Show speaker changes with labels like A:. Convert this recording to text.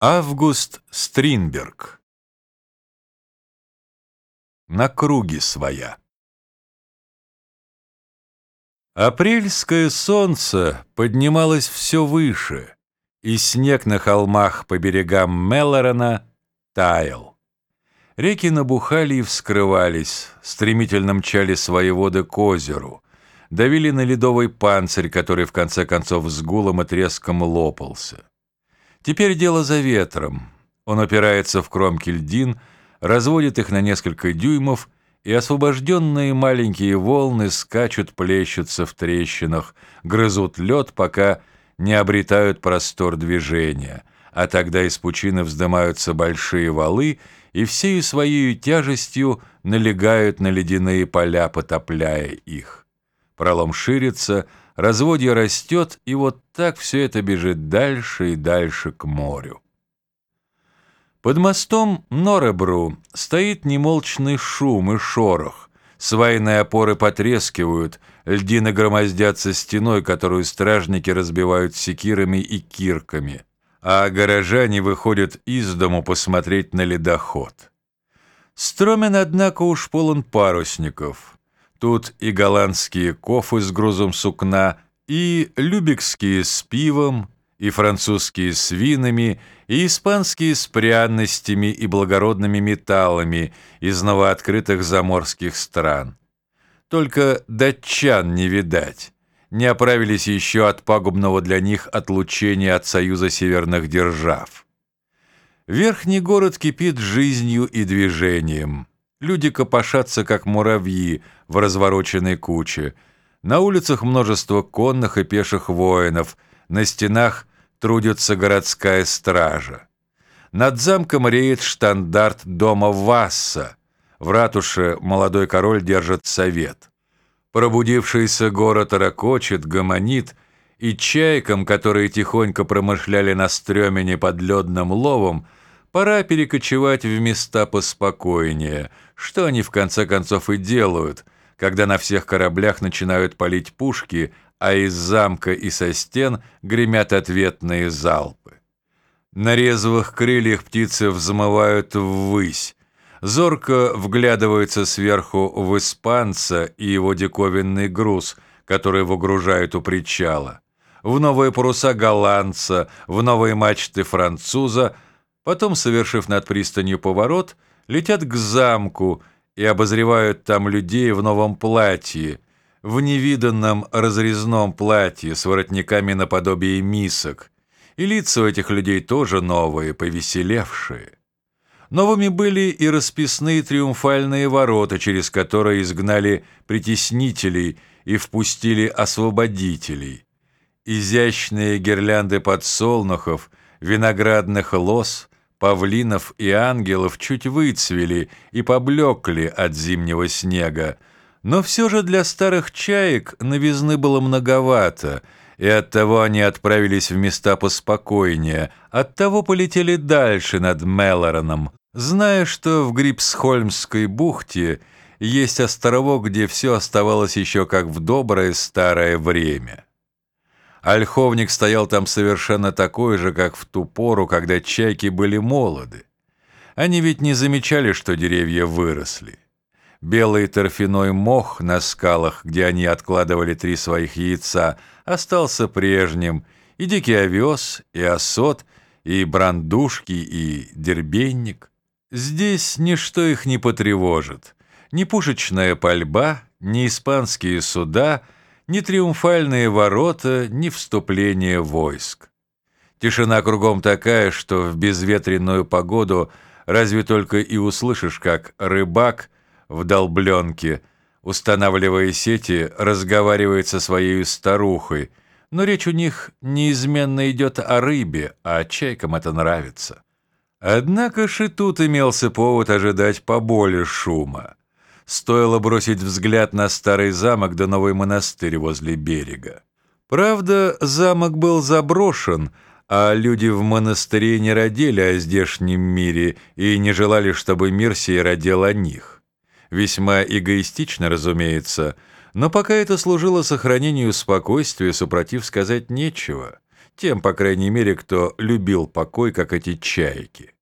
A: Август Стринберг На круге своя Апрельское солнце поднималось все выше, и снег на холмах по берегам Меллорена таял. Реки набухали и вскрывались, стремительно мчали свои воды к озеру, давили на ледовый панцирь, который в конце концов с гулом и треском лопался. Теперь дело за ветром. Он опирается в кромки льдин, разводит их на несколько дюймов, и освобожденные маленькие волны скачут, плещутся в трещинах, грызут лед, пока не обретают простор движения, а тогда из пучины вздымаются большие валы и всею своей тяжестью налегают на ледяные поля, потопляя их. Пролом ширится, разводье растет, и вот так все это бежит дальше и дальше к морю. Под мостом Норебру стоит немолчный шум и шорох. Свайные опоры потрескивают, льдины громоздятся стеной, которую стражники разбивают секирами и кирками, а горожане выходят из дому посмотреть на ледоход. Стромен, однако, уж полон парусников — Тут и голландские кофы с грузом сукна, и любекские с пивом, и французские с винами, и испанские с пряностями и благородными металлами из новооткрытых заморских стран. Только датчан не видать, не оправились еще от пагубного для них отлучения от Союза Северных Держав. Верхний город кипит жизнью и движением. Люди копошатся, как муравьи, в развороченной куче. На улицах множество конных и пеших воинов, на стенах трудится городская стража. Над замком реет штандарт дома Васса. В ратуше молодой король держит совет. Пробудившийся город ракочет, гомонит, и чайкам, которые тихонько промышляли на стремене под ледным ловом, пора перекочевать в места поспокойнее, что они в конце концов и делают, когда на всех кораблях начинают палить пушки, а из замка и со стен гремят ответные залпы. На резвых крыльях птицы взмывают ввысь, зорко вглядывается сверху в испанца и его диковинный груз, который выгружают у причала, в новые паруса голландца, в новые мачты француза — Потом, совершив над пристанью поворот, летят к замку и обозревают там людей в новом платье, в невиданном разрезном платье с воротниками наподобие мисок. И лица у этих людей тоже новые, повеселевшие. Новыми были и расписные триумфальные ворота, через которые изгнали притеснителей и впустили освободителей. Изящные гирлянды подсолнухов, виноградных лоз, Павлинов и ангелов чуть выцвели и поблекли от зимнего снега, но все же для старых чаек новизны было многовато, и оттого они отправились в места поспокойнее, оттого полетели дальше над Меллороном, зная, что в Грипсхольмской бухте есть островок, где все оставалось еще как в доброе старое время. Ольховник стоял там совершенно такой же, как в ту пору, когда чайки были молоды. Они ведь не замечали, что деревья выросли. Белый торфяной мох на скалах, где они откладывали три своих яйца, остался прежним, и дикий овес, и осот, и брандушки, и дербенник. Здесь ничто их не потревожит. Ни пушечная пальба, ни испанские суда — ни триумфальные ворота, ни вступление войск. Тишина кругом такая, что в безветренную погоду разве только и услышишь, как рыбак в долбленке, устанавливая сети, разговаривает со своей старухой, но речь у них неизменно идет о рыбе, а чайкам это нравится. Однако ж и тут имелся повод ожидать поболее шума. Стоило бросить взгляд на старый замок да новый монастырь возле берега. Правда, замок был заброшен, а люди в монастыре не родили о здешнем мире и не желали, чтобы мир сей родил о них. Весьма эгоистично, разумеется, но пока это служило сохранению спокойствия, супротив сказать нечего. Тем, по крайней мере, кто любил покой, как эти чайки.